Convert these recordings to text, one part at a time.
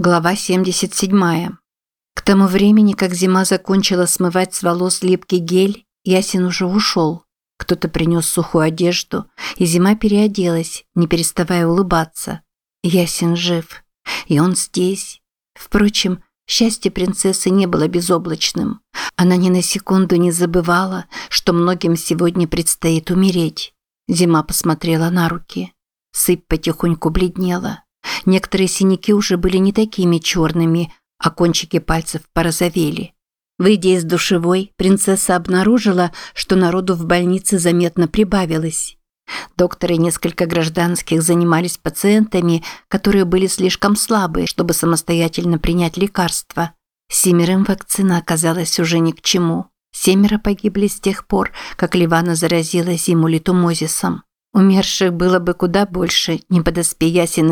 Глава 77. К тому времени, как зима закончила смывать с волос липкий гель, Ясин уже ушел. Кто-то принес сухую одежду, и зима переоделась, не переставая улыбаться. Ясин жив. И он здесь. Впрочем, счастье принцессы не было безоблачным. Она ни на секунду не забывала, что многим сегодня предстоит умереть. Зима посмотрела на руки. Сыпь потихоньку бледнела. Некоторые синяки уже были не такими черными, а кончики пальцев порозовели. Выйдя из душевой, принцесса обнаружила, что народу в больнице заметно прибавилось. Докторы и несколько гражданских занимались пациентами, которые были слишком слабые, чтобы самостоятельно принять лекарства. Семерым вакцина оказалась уже ни к чему. Семеро погибли с тех пор, как Ливана заразилась зиму литумозисом. Умерших было бы куда больше, не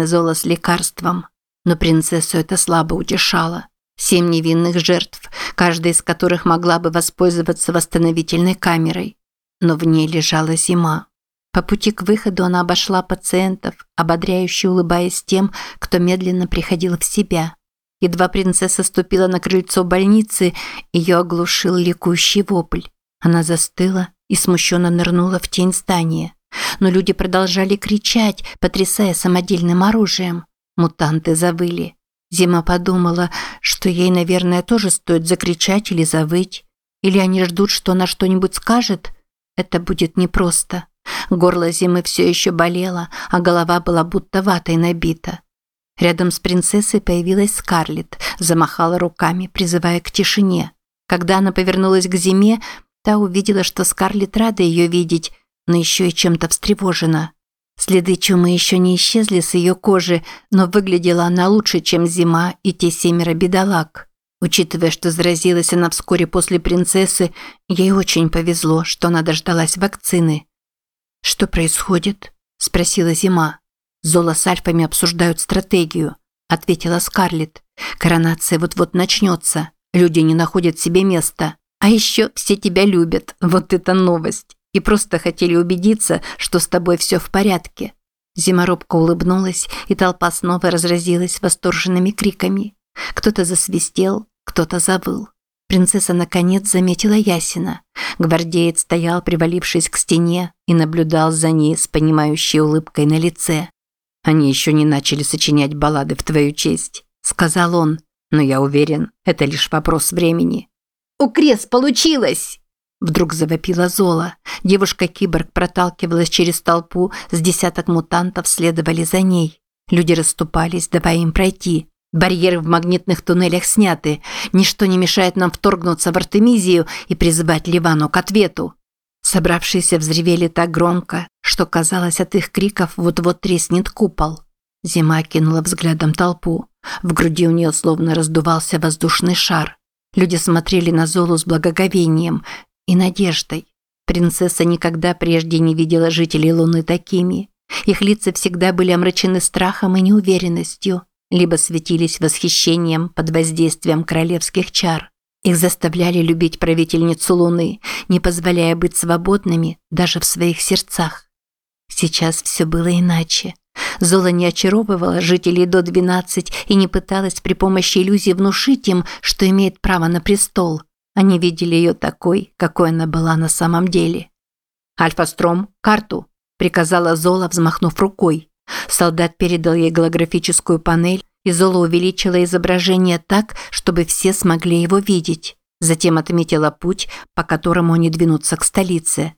и золо с лекарством. Но принцессу это слабо утешало. Семь невинных жертв, каждая из которых могла бы воспользоваться восстановительной камерой. Но в ней лежала зима. По пути к выходу она обошла пациентов, ободряюще улыбаясь тем, кто медленно приходил в себя. Едва принцесса ступила на крыльцо больницы, ее оглушил ликующий вопль. Она застыла и смущенно нырнула в тень здания но люди продолжали кричать, потрясая самодельным оружием. Мутанты завыли. Зима подумала, что ей, наверное, тоже стоит закричать или завыть. Или они ждут, что она что-нибудь скажет? Это будет непросто. Горло Зимы все еще болело, а голова была будто ватой набита. Рядом с принцессой появилась Скарлетт, замахала руками, призывая к тишине. Когда она повернулась к Зиме, та увидела, что Скарлетт рада ее видеть, но еще и чем-то встревожена. Следы чумы еще не исчезли с ее кожи, но выглядела она лучше, чем зима и те семеро бедолаг. Учитывая, что заразилась она вскоре после принцессы, ей очень повезло, что она дождалась вакцины. «Что происходит?» – спросила Зима. «Зола с альфами обсуждают стратегию», – ответила Скарлетт. «Коронация вот-вот начнется. Люди не находят себе места. А еще все тебя любят. Вот это новость!» И просто хотели убедиться, что с тобой все в порядке». Зиморобка улыбнулась, и толпа снова разразилась восторженными криками. Кто-то засвистел, кто-то завыл. Принцесса наконец заметила Ясина. Гвардеец стоял, привалившись к стене, и наблюдал за ней с понимающей улыбкой на лице. «Они еще не начали сочинять баллады в твою честь», – сказал он. «Но я уверен, это лишь вопрос времени». «У Крес получилось!» Вдруг завопила Зола. Девушка-киборг проталкивалась через толпу, с десяток мутантов следовали за ней. Люди расступались, давая им пройти. Барьеры в магнитных туннелях сняты. Ничто не мешает нам вторгнуться в Артемизию и призывать Ливану к ответу. Собравшиеся взревели так громко, что казалось, от их криков вот-вот треснет купол. Зима кинула взглядом толпу. В груди у нее словно раздувался воздушный шар. Люди смотрели на Золу с благоговением, и надеждой. Принцесса никогда прежде не видела жителей Луны такими. Их лица всегда были омрачены страхом и неуверенностью, либо светились восхищением под воздействием королевских чар. Их заставляли любить правительницу Луны, не позволяя быть свободными даже в своих сердцах. Сейчас все было иначе. Зола не очаровывала жителей до 12 и не пыталась при помощи иллюзий внушить им, что имеет право на престол. Они видели ее такой, какой она была на самом деле. «Альфа-стром, карту!» – приказала Зола, взмахнув рукой. Солдат передал ей голографическую панель, и Зола увеличила изображение так, чтобы все смогли его видеть. Затем отметила путь, по которому они двинутся к столице.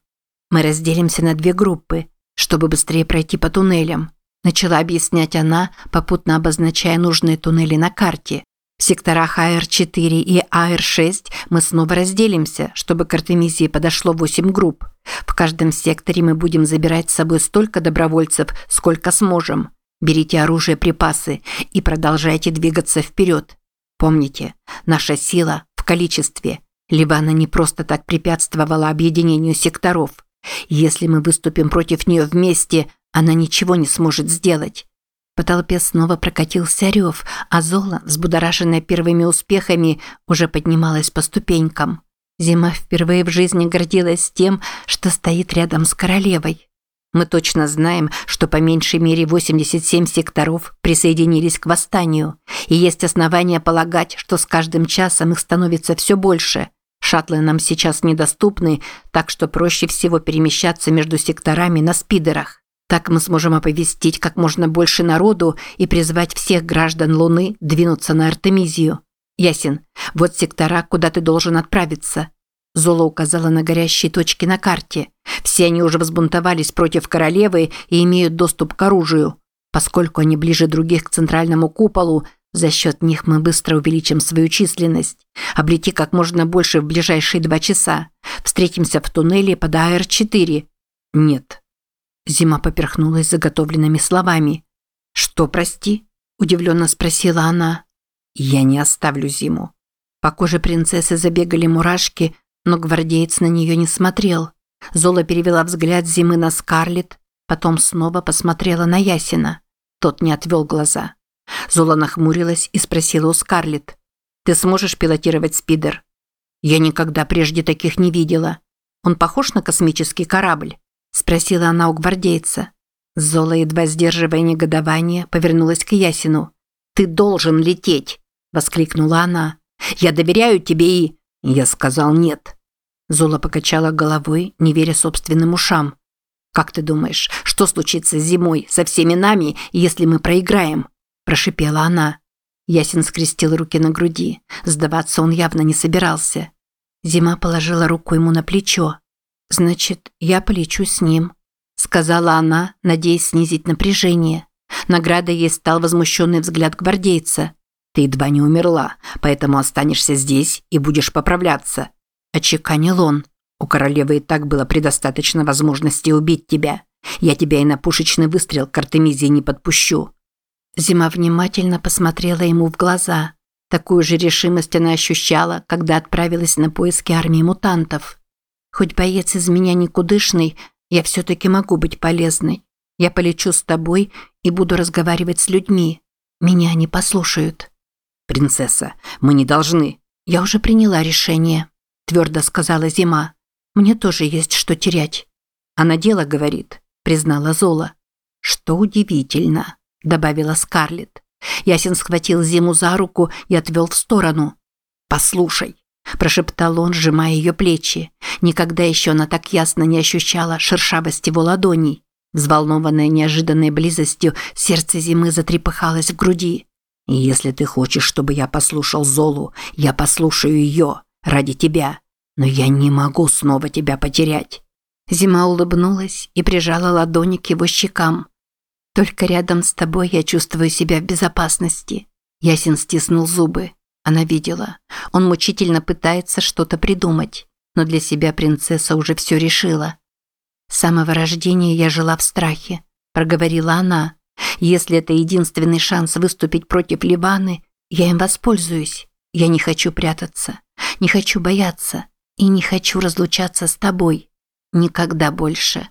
«Мы разделимся на две группы, чтобы быстрее пройти по туннелям», начала объяснять она, попутно обозначая нужные туннели на карте. В секторах АР-4 и АР-6 мы снова разделимся, чтобы к Артемизии подошло 8 групп. В каждом секторе мы будем забирать с собой столько добровольцев, сколько сможем. Берите оружие, припасы и продолжайте двигаться вперед. Помните, наша сила в количестве. Либо она не просто так препятствовала объединению секторов. Если мы выступим против нее вместе, она ничего не сможет сделать. По толпе снова прокатился рев, а Зола, взбудораженная первыми успехами, уже поднималась по ступенькам. Зима впервые в жизни гордилась тем, что стоит рядом с королевой. Мы точно знаем, что по меньшей мере 87 секторов присоединились к восстанию, и есть основания полагать, что с каждым часом их становится все больше. Шаттлы нам сейчас недоступны, так что проще всего перемещаться между секторами на спидерах. Так мы сможем оповестить как можно больше народу и призвать всех граждан Луны двинуться на Артемизию. Ясен, вот сектора, куда ты должен отправиться. Зола указала на горящие точки на карте. Все они уже взбунтовались против королевы и имеют доступ к оружию. Поскольку они ближе других к центральному куполу, за счет них мы быстро увеличим свою численность. Облети как можно больше в ближайшие два часа. Встретимся в туннеле под АР-4. Нет. Зима поперхнулась заготовленными словами. Что, прости? Удивленно спросила она. Я не оставлю Зиму. По коже принцессы забегали мурашки, но гвардеец на нее не смотрел. Зола перевела взгляд Зимы на Скарлетт, потом снова посмотрела на Ясина. Тот не отвел глаза. Зола нахмурилась и спросила у Скарлетт. «Ты сможешь пилотировать спидер?» «Я никогда прежде таких не видела. Он похож на космический корабль?» Спросила она у гвардейца. Зола, едва сдерживая негодование, повернулась к Ясину. «Ты должен лететь!» – воскликнула она. «Я доверяю тебе и...» Я сказал «нет». Зола покачала головой, не веря собственным ушам. «Как ты думаешь, что случится зимой со всеми нами, если мы проиграем?» – прошипела она. Ясен скрестил руки на груди. Сдаваться он явно не собирался. Зима положила руку ему на плечо. «Значит, я полечу с ним», – сказала она, надеясь снизить напряжение. Наградой ей стал возмущенный взгляд гвардейца. «Ты едва не умерла, поэтому останешься здесь и будешь поправляться. Очеканил он. У королевы и так было предостаточно возможности убить тебя. Я тебя и на пушечный выстрел к Артемизии не подпущу. Зима внимательно посмотрела ему в глаза. Такую же решимость она ощущала, когда отправилась на поиски армии мутантов. Хоть боец из меня никудышный, я все-таки могу быть полезной. Я полечу с тобой и буду разговаривать с людьми. Меня не послушают. Принцесса, мы не должны. Я уже приняла решение твердо сказала Зима. Мне тоже есть что терять. Она дело говорит, признала Зола. Что удивительно, добавила Скарлетт. Ясен схватил Зиму за руку и отвел в сторону. «Послушай», – прошептал он, сжимая ее плечи. Никогда еще она так ясно не ощущала шершавость его ладоней. Взволнованная неожиданной близостью, сердце Зимы затрепыхалось в груди. «Если ты хочешь, чтобы я послушал Золу, я послушаю ее ради тебя, но я не могу снова тебя потерять». Зима улыбнулась и прижала ладони к его щекам. «Только рядом с тобой я чувствую себя в безопасности». Ясен стиснул зубы. Она видела. Он мучительно пытается что-то придумать, но для себя принцесса уже все решила. «С самого рождения я жила в страхе», – проговорила она. «Если это единственный шанс выступить против Ливаны, я им воспользуюсь. Я не хочу прятаться. Не хочу бояться и не хочу разлучаться с тобой. Никогда больше.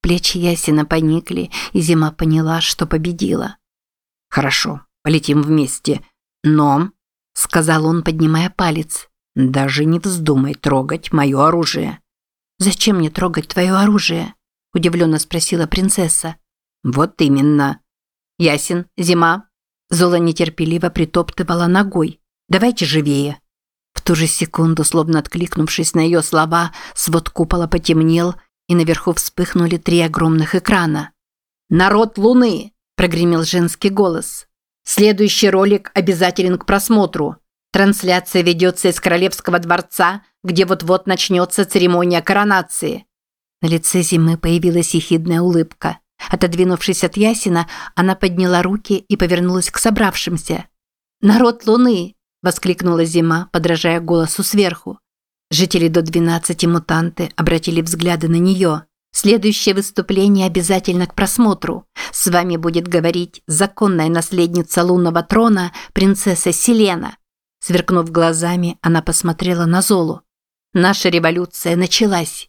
Плечи Ясина поникли, и Зима поняла, что победила. «Хорошо, полетим вместе. Но...» – сказал он, поднимая палец. «Даже не вздумай трогать мое оружие». «Зачем мне трогать твое оружие?» – удивленно спросила принцесса. «Вот именно. Ясен, Зима». Зола нетерпеливо притоптывала ногой. «Давайте живее». В ту же секунду, словно откликнувшись на ее слова, свод купола потемнел, и наверху вспыхнули три огромных экрана. «Народ Луны!» – прогремел женский голос. «Следующий ролик обязателен к просмотру. Трансляция ведется из Королевского дворца, где вот-вот начнется церемония коронации». На лице Зимы появилась ехидная улыбка. Отодвинувшись от Ясина, она подняла руки и повернулась к собравшимся. «Народ Луны! – воскликнула Зима, подражая голосу сверху. Жители до 12 мутанты обратили взгляды на нее. Следующее выступление обязательно к просмотру. С вами будет говорить законная наследница лунного трона, принцесса Селена. Сверкнув глазами, она посмотрела на Золу. Наша революция началась.